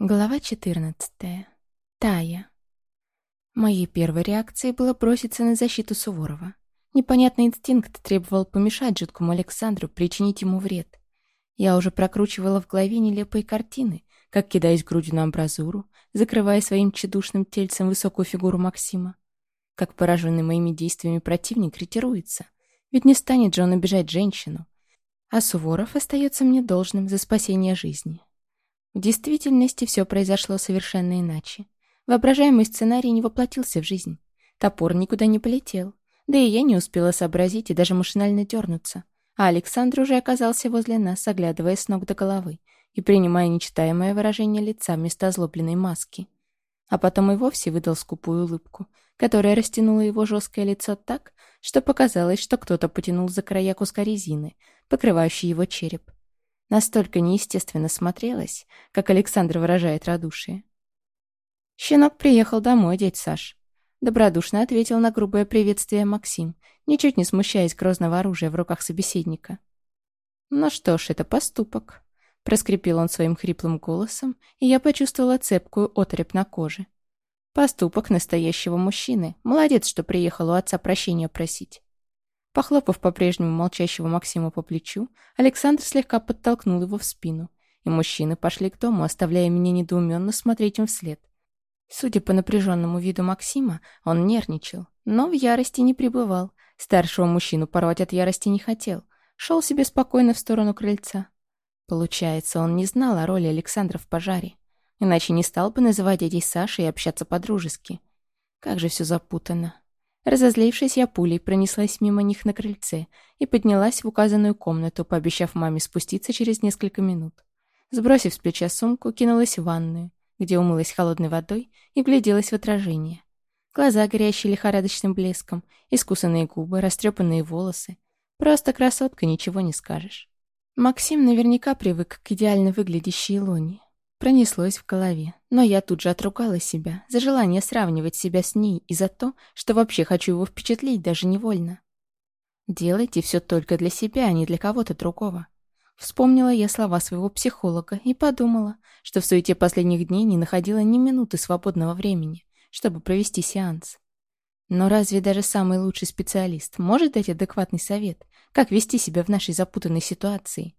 Глава 14. Тая. Моей первой реакцией было броситься на защиту Суворова. Непонятный инстинкт требовал помешать жуткому Александру, причинить ему вред. Я уже прокручивала в голове нелепые картины, как кидаюсь грудью на амбразуру, закрывая своим тщедушным тельцем высокую фигуру Максима. Как пораженный моими действиями противник ретируется. Ведь не станет же он обижать женщину. А Суворов остается мне должным за спасение жизни. В действительности все произошло совершенно иначе. Воображаемый сценарий не воплотился в жизнь. Топор никуда не полетел. Да и я не успела сообразить и даже машинально дернуться. А Александр уже оказался возле нас, оглядывая с ног до головы и принимая нечитаемое выражение лица вместо озлобленной маски. А потом и вовсе выдал скупую улыбку, которая растянула его жесткое лицо так, что показалось, что кто-то потянул за края куска резины, покрывающий его череп. Настолько неестественно смотрелось, как Александр выражает радушие. «Щенок приехал домой, дядь Саш», — добродушно ответил на грубое приветствие Максим, ничуть не смущаясь грозного оружия в руках собеседника. «Ну что ж, это поступок», — проскрипел он своим хриплым голосом, и я почувствовала цепкую отрепь на коже. «Поступок настоящего мужчины. Молодец, что приехал у отца прощения просить». Похлопав по-прежнему молчащего Максима по плечу, Александр слегка подтолкнул его в спину, и мужчины пошли к дому, оставляя меня недоуменно смотреть им вслед. Судя по напряженному виду Максима, он нервничал, но в ярости не пребывал. Старшего мужчину порвать от ярости не хотел. Шел себе спокойно в сторону крыльца. Получается, он не знал о роли Александра в пожаре. Иначе не стал бы называть дядей Сашей и общаться по-дружески. Как же все запутано. Разозлившись, я пулей пронеслась мимо них на крыльце и поднялась в указанную комнату, пообещав маме спуститься через несколько минут. Сбросив с плеча сумку, кинулась в ванную, где умылась холодной водой и гляделась в отражение. Глаза, горящие лихорадочным блеском, искусанные губы, растрепанные волосы. Просто красотка, ничего не скажешь. Максим наверняка привык к идеально выглядящей Лоне. Пронеслось в голове, но я тут же отругала себя за желание сравнивать себя с ней и за то, что вообще хочу его впечатлить даже невольно. Делайте все только для себя, а не для кого-то другого. Вспомнила я слова своего психолога и подумала, что в суете последних дней не находила ни минуты свободного времени, чтобы провести сеанс. Но разве даже самый лучший специалист может дать адекватный совет, как вести себя в нашей запутанной ситуации?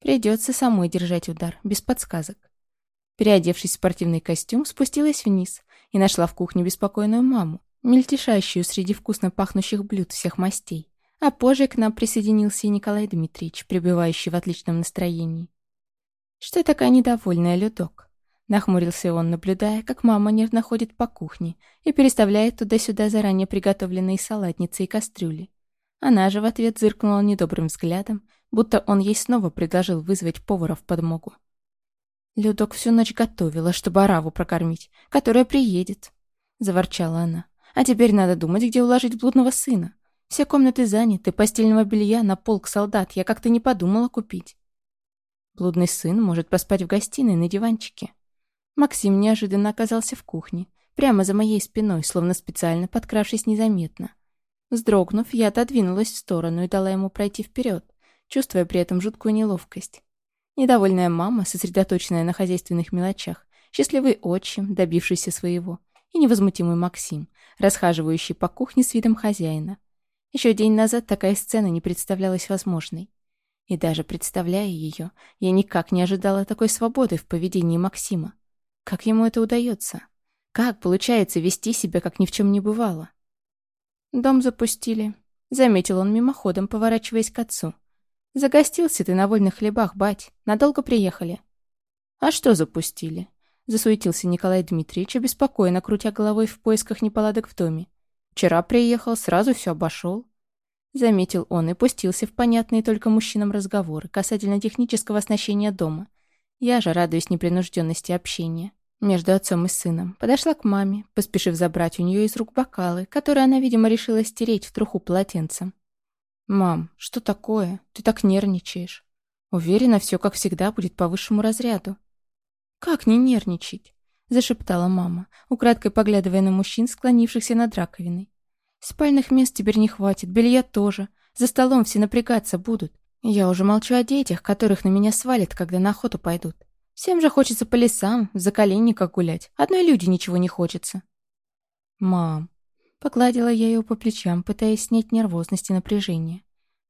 Придется самой держать удар, без подсказок. Переодевшись в спортивный костюм, спустилась вниз и нашла в кухне беспокойную маму, мельтешащую среди вкусно пахнущих блюд всех мастей. А позже к нам присоединился и Николай Дмитриевич, пребывающий в отличном настроении. «Что такая недовольная, Людок?» Нахмурился он, наблюдая, как мама нервно ходит по кухне и переставляет туда-сюда заранее приготовленные салатницы и кастрюли. Она же в ответ зыркнула недобрым взглядом, будто он ей снова предложил вызвать повара в подмогу. Людок всю ночь готовила, чтобы Араву прокормить, которая приедет. Заворчала она. А теперь надо думать, где уложить блудного сына. Все комнаты заняты, постельного белья на полк солдат я как-то не подумала купить. Блудный сын может поспать в гостиной на диванчике. Максим неожиданно оказался в кухне, прямо за моей спиной, словно специально подкравшись незаметно. Вздрогнув, я отодвинулась в сторону и дала ему пройти вперед, чувствуя при этом жуткую неловкость. Недовольная мама, сосредоточенная на хозяйственных мелочах, счастливый отчим, добившийся своего, и невозмутимый Максим, расхаживающий по кухне с видом хозяина. Еще день назад такая сцена не представлялась возможной. И даже представляя ее, я никак не ожидала такой свободы в поведении Максима. Как ему это удается? Как получается вести себя, как ни в чем не бывало? Дом запустили. Заметил он мимоходом, поворачиваясь к отцу. Загостился ты на вольных хлебах, бать. Надолго приехали. А что запустили? Засуетился Николай Дмитриевич, обеспокоенно крутя головой в поисках неполадок в доме. Вчера приехал, сразу все обошел. Заметил он и пустился в понятные только мужчинам разговоры касательно технического оснащения дома. Я же, радуюсь непринужденности общения между отцом и сыном, подошла к маме, поспешив забрать у нее из рук бокалы, которые она, видимо, решила стереть в труху полотенцем. «Мам, что такое? Ты так нервничаешь. Уверена, все, как всегда, будет по высшему разряду». «Как не нервничать?» — зашептала мама, украдкой поглядывая на мужчин, склонившихся над раковиной. «Спальных мест теперь не хватит, белья тоже. За столом все напрягаться будут. Я уже молчу о детях, которых на меня свалят, когда на охоту пойдут. Всем же хочется по лесам, за коленниках гулять. Одной люди ничего не хочется. Мам. Погладила я ее по плечам, пытаясь снять нервозность и напряжение.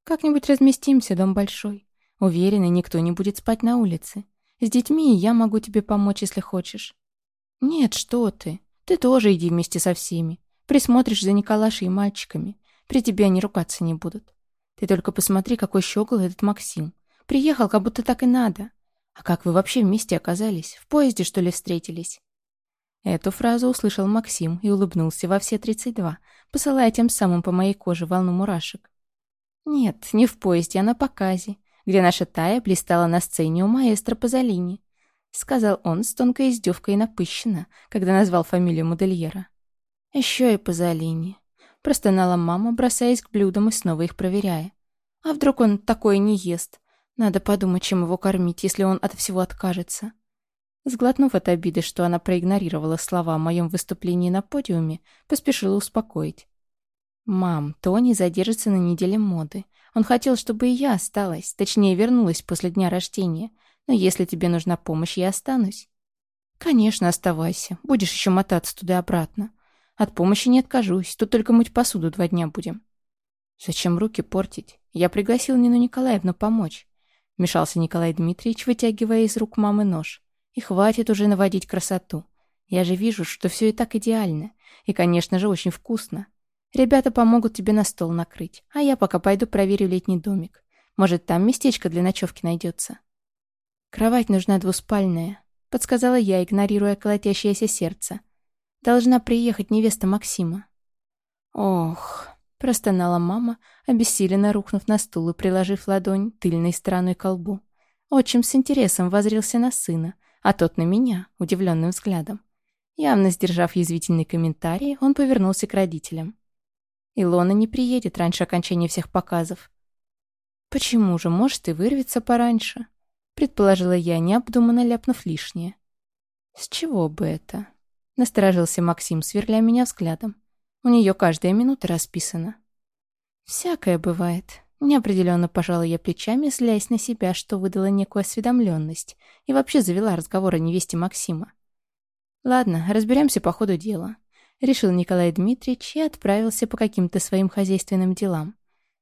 Как-нибудь разместимся, дом большой. Уверена, никто не будет спать на улице. С детьми я могу тебе помочь, если хочешь. Нет, что ты. Ты тоже иди вместе со всеми. Присмотришь за Николашей и мальчиками. При тебе они ругаться не будут. Ты только посмотри, какой щегол этот Максим. Приехал, как будто так и надо. А как вы вообще вместе оказались? В поезде, что ли, встретились?» Эту фразу услышал Максим и улыбнулся во все тридцать два, посылая тем самым по моей коже волну мурашек. «Нет, не в поезде, а на показе, где наша Тая блистала на сцене у маэстро Пазолини», сказал он с тонкой издевкой напыщенно, когда назвал фамилию модельера. «Еще и Пазолини», простонала мама, бросаясь к блюдам и снова их проверяя. «А вдруг он такое не ест? Надо подумать, чем его кормить, если он от всего откажется». Сглотнув от обиды, что она проигнорировала слова о моем выступлении на подиуме, поспешила успокоить. «Мам, Тони задержится на неделе моды. Он хотел, чтобы и я осталась, точнее, вернулась после дня рождения. Но если тебе нужна помощь, я останусь». «Конечно, оставайся. Будешь еще мотаться туда-обратно. От помощи не откажусь, тут только мыть посуду два дня будем». «Зачем руки портить? Я пригласил Нину Николаевну помочь. Вмешался Николай Дмитриевич, вытягивая из рук мамы нож. «И хватит уже наводить красоту. Я же вижу, что все и так идеально. И, конечно же, очень вкусно. Ребята помогут тебе на стол накрыть, а я пока пойду проверю летний домик. Может, там местечко для ночевки найдется». «Кровать нужна двуспальная», — подсказала я, игнорируя колотящееся сердце. «Должна приехать невеста Максима». «Ох...» Простонала мама, обессиленно рухнув на стул и приложив ладонь тыльной стороной к колбу. Отчим с интересом возрился на сына, а тот на меня, удивленным взглядом. Явно сдержав язвительный комментарий, он повернулся к родителям. Илона не приедет раньше окончания всех показов. «Почему же? Может, и вырвется пораньше?» Предположила я, необдуманно ляпнув лишнее. «С чего бы это?» Насторожился Максим, сверля меня взглядом. У нее каждая минута расписана. Всякое бывает. Неопределенно пожала я плечами, злясь на себя, что выдала некую осведомленность и вообще завела разговор о невесте Максима. Ладно, разберемся по ходу дела. Решил Николай Дмитриевич и отправился по каким-то своим хозяйственным делам.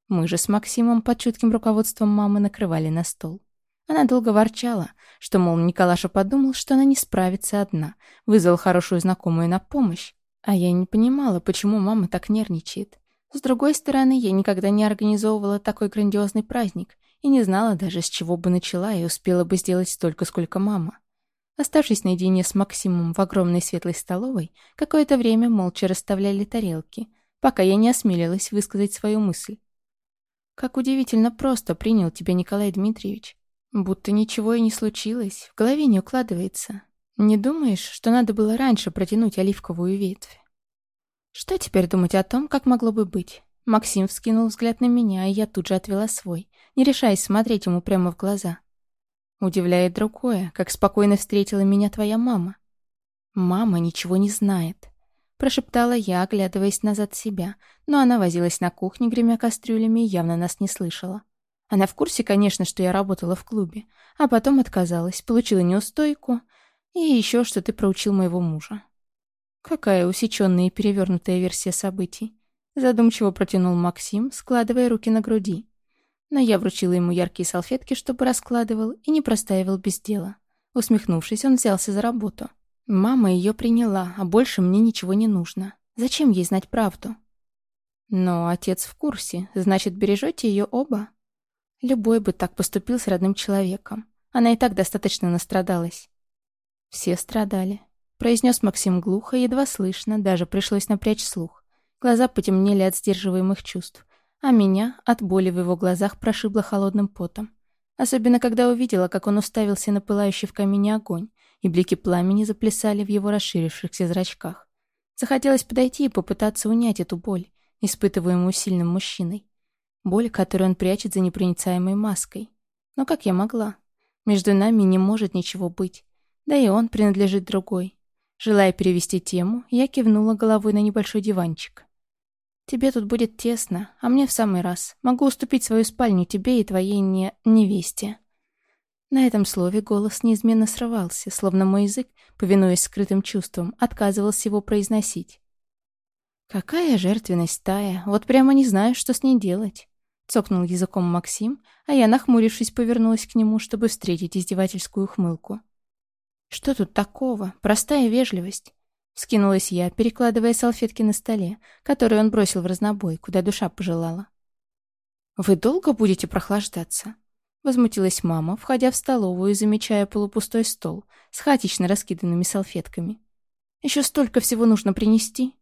Мы же с Максимом под чутким руководством мамы накрывали на стол. Она долго ворчала, что, мол, Николаша подумал, что она не справится одна, вызвал хорошую знакомую на помощь, а я не понимала, почему мама так нервничает. С другой стороны, я никогда не организовывала такой грандиозный праздник и не знала даже, с чего бы начала и успела бы сделать столько, сколько мама. Оставшись наедине с Максимом в огромной светлой столовой, какое-то время молча расставляли тарелки, пока я не осмелилась высказать свою мысль. «Как удивительно просто принял тебя Николай Дмитриевич. Будто ничего и не случилось, в голове не укладывается. Не думаешь, что надо было раньше протянуть оливковую ветвь? Что теперь думать о том, как могло бы быть? Максим вскинул взгляд на меня, и я тут же отвела свой, не решаясь смотреть ему прямо в глаза. Удивляет другое, как спокойно встретила меня твоя мама. «Мама ничего не знает», — прошептала я, оглядываясь назад себя, но она возилась на кухне, гремя кастрюлями, и явно нас не слышала. Она в курсе, конечно, что я работала в клубе, а потом отказалась, получила неустойку — и еще, что ты проучил моего мужа. Какая усеченная и перевернутая версия событий. Задумчиво протянул Максим, складывая руки на груди. Но я вручила ему яркие салфетки, чтобы раскладывал, и не простаивал без дела. Усмехнувшись, он взялся за работу. Мама ее приняла, а больше мне ничего не нужно. Зачем ей знать правду? Но отец в курсе, значит, бережете ее оба? Любой бы так поступил с родным человеком. Она и так достаточно настрадалась. Все страдали. Произнес Максим глухо, едва слышно, даже пришлось напрячь слух. Глаза потемнели от сдерживаемых чувств, а меня от боли в его глазах прошибло холодным потом. Особенно, когда увидела, как он уставился на пылающий в камине огонь, и блики пламени заплясали в его расширившихся зрачках. Захотелось подойти и попытаться унять эту боль, испытываемую сильным мужчиной. Боль, которую он прячет за непроницаемой маской. Но как я могла? Между нами не может ничего быть. Да и он принадлежит другой. Желая перевести тему, я кивнула головой на небольшой диванчик. «Тебе тут будет тесно, а мне в самый раз. Могу уступить свою спальню тебе и твоей не... невесте». На этом слове голос неизменно срывался, словно мой язык, повинуясь скрытым чувствам, отказывался его произносить. «Какая жертвенность, Тая! Вот прямо не знаю, что с ней делать!» Цокнул языком Максим, а я, нахмурившись, повернулась к нему, чтобы встретить издевательскую ухмылку. «Что тут такого? Простая вежливость!» Скинулась я, перекладывая салфетки на столе, которые он бросил в разнобой, куда душа пожелала. «Вы долго будете прохлаждаться?» Возмутилась мама, входя в столовую и замечая полупустой стол с хаотично раскиданными салфетками. «Еще столько всего нужно принести!»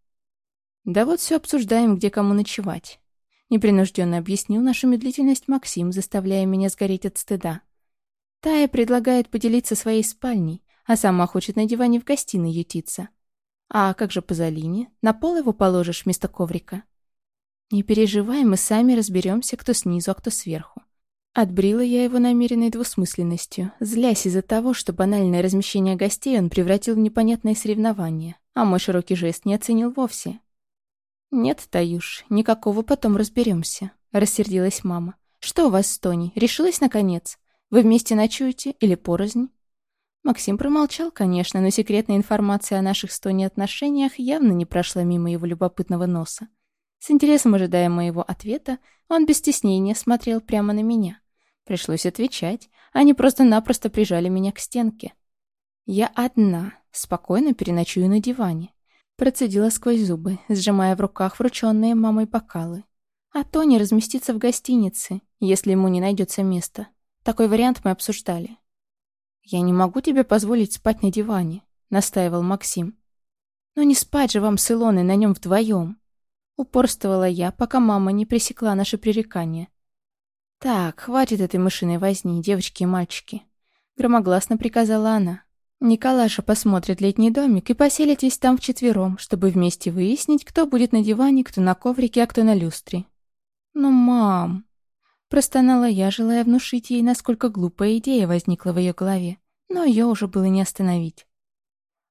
«Да вот все обсуждаем, где кому ночевать», — непринужденно объяснил нашу медлительность Максим, заставляя меня сгореть от стыда. Тая предлагает поделиться своей спальней, а сама хочет на диване в гостиной ютиться. А как же Пазолини? На пол его положишь вместо коврика? Не переживай, мы сами разберемся, кто снизу, а кто сверху. Отбрила я его намеренной двусмысленностью, злясь из-за того, что банальное размещение гостей он превратил в непонятное соревнование, а мой широкий жест не оценил вовсе. «Нет, Таюш, никакого потом разберемся», — рассердилась мама. «Что у вас с Тони? Решилась, наконец? Вы вместе ночуете или порознь?» Максим промолчал, конечно, но секретная информация о наших с Тони отношениях явно не прошла мимо его любопытного носа. С интересом ожидая моего ответа, он без стеснения смотрел прямо на меня. Пришлось отвечать, они просто-напросто прижали меня к стенке. Я одна, спокойно переночую на диване. Процедила сквозь зубы, сжимая в руках врученные мамой бокалы. А Тони разместится в гостинице, если ему не найдется места. Такой вариант мы обсуждали. «Я не могу тебе позволить спать на диване», — настаивал Максим. «Но не спать же вам с Илоной на нем вдвоем», — упорствовала я, пока мама не пресекла наше пререкание. «Так, хватит этой мышиной возни, девочки и мальчики», — громогласно приказала она. Николаша посмотрит летний домик и поселитесь там вчетвером, чтобы вместе выяснить, кто будет на диване, кто на коврике, а кто на люстре. «Ну, мам...» Простонала я, желая внушить ей, насколько глупая идея возникла в ее голове, но ее уже было не остановить.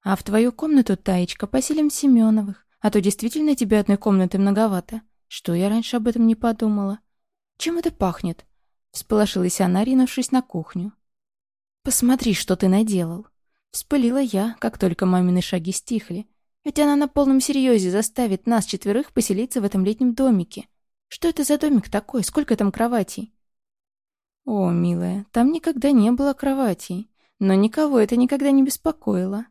«А в твою комнату, Таечка, поселим Семеновых, а то действительно тебе одной комнаты многовато. Что я раньше об этом не подумала? Чем это пахнет?» Всполошилась она, ринувшись на кухню. «Посмотри, что ты наделал!» Вспылила я, как только мамины шаги стихли. Ведь она на полном серьезе заставит нас четверых поселиться в этом летнем домике. Что это за домик такой? Сколько там кроватей? О, милая, там никогда не было кроватей. Но никого это никогда не беспокоило.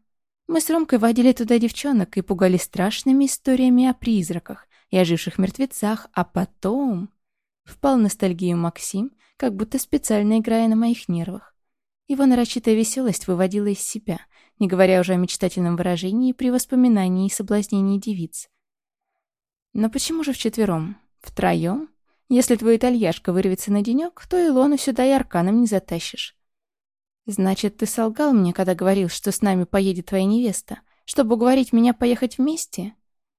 Мы с Ромкой водили туда девчонок и пугали страшными историями о призраках и оживших мертвецах, а потом... Впал в ностальгию Максим, как будто специально играя на моих нервах. Его нарочитая веселость выводила из себя, не говоря уже о мечтательном выражении при воспоминании и соблазнении девиц. Но почему же вчетвером? Втроем? Если твой итальяшка вырвется на денек, то Илону сюда и арканом не затащишь. Значит, ты солгал мне, когда говорил, что с нами поедет твоя невеста, чтобы уговорить меня поехать вместе?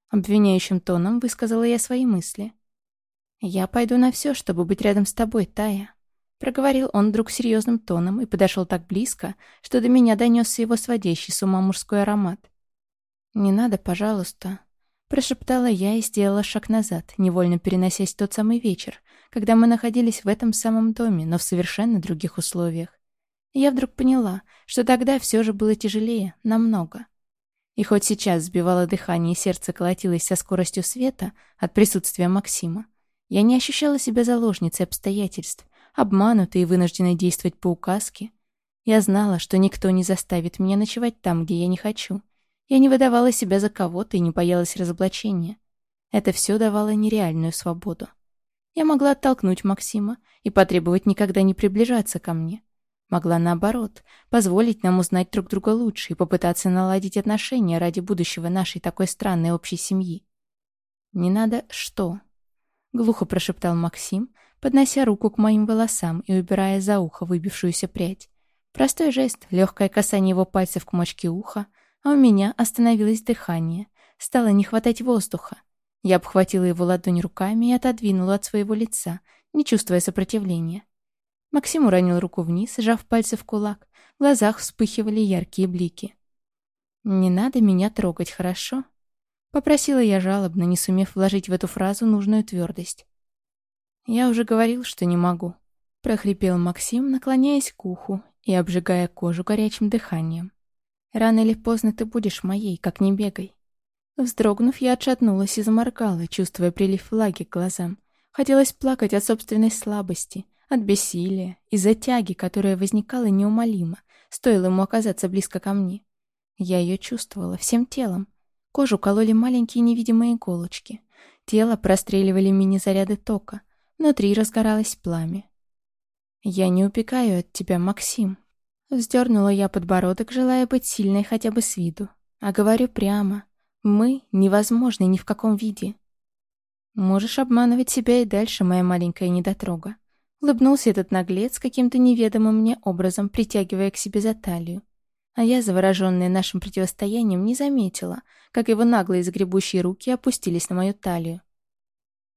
Обвиняющим тоном высказала я свои мысли. Я пойду на все, чтобы быть рядом с тобой, Тая. Проговорил он вдруг серьезным тоном и подошел так близко, что до меня донесся его сводящий с ума мужской аромат. «Не надо, пожалуйста», — прошептала я и сделала шаг назад, невольно переносясь в тот самый вечер, когда мы находились в этом самом доме, но в совершенно других условиях. Я вдруг поняла, что тогда все же было тяжелее, намного. И хоть сейчас сбивало дыхание и сердце колотилось со скоростью света от присутствия Максима, я не ощущала себя заложницей обстоятельств, обманутой и вынужденной действовать по указке. Я знала, что никто не заставит меня ночевать там, где я не хочу. Я не выдавала себя за кого-то и не боялась разоблачения. Это все давало нереальную свободу. Я могла оттолкнуть Максима и потребовать никогда не приближаться ко мне. Могла, наоборот, позволить нам узнать друг друга лучше и попытаться наладить отношения ради будущего нашей такой странной общей семьи. «Не надо что?» — глухо прошептал Максим, поднося руку к моим волосам и убирая за ухо выбившуюся прядь. Простой жест, легкое касание его пальцев к мочке уха, а у меня остановилось дыхание. Стало не хватать воздуха. Я обхватила его ладонь руками и отодвинула от своего лица, не чувствуя сопротивления. Максим уронил руку вниз, сжав пальцы в кулак. В глазах вспыхивали яркие блики. «Не надо меня трогать, хорошо?» Попросила я жалобно, не сумев вложить в эту фразу нужную твердость. «Я уже говорил, что не могу», — прохрипел Максим, наклоняясь к уху и обжигая кожу горячим дыханием. «Рано или поздно ты будешь моей, как не бегай». Вздрогнув, я отшатнулась и заморгала, чувствуя прилив влаги к глазам. Хотелось плакать от собственной слабости, от бессилия и затяги, которая возникала неумолимо, стоило ему оказаться близко ко мне. Я ее чувствовала всем телом. Кожу кололи маленькие невидимые иголочки. Тело простреливали мини-заряды тока. Внутри разгоралось пламя. «Я не убегаю от тебя, Максим». Вздернула я подбородок, желая быть сильной хотя бы с виду. А говорю прямо. Мы невозможны ни в каком виде. Можешь обманывать себя и дальше, моя маленькая недотрога. Улыбнулся этот наглец каким-то неведомым мне образом, притягивая к себе за талию. А я, завороженная нашим противостоянием, не заметила, как его наглые загребущие руки опустились на мою талию.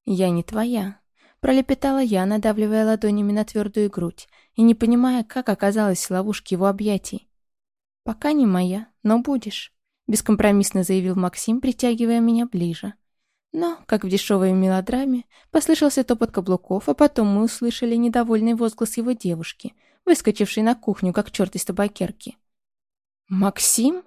«Я не твоя», — пролепетала я, надавливая ладонями на твердую грудь и не понимая, как оказалась в ловушке его объятий. «Пока не моя, но будешь», — бескомпромиссно заявил Максим, притягивая меня ближе. Но, как в дешевой мелодраме, послышался топот каблуков, а потом мы услышали недовольный возглас его девушки, выскочившей на кухню, как черт из табакерки. «Максим?»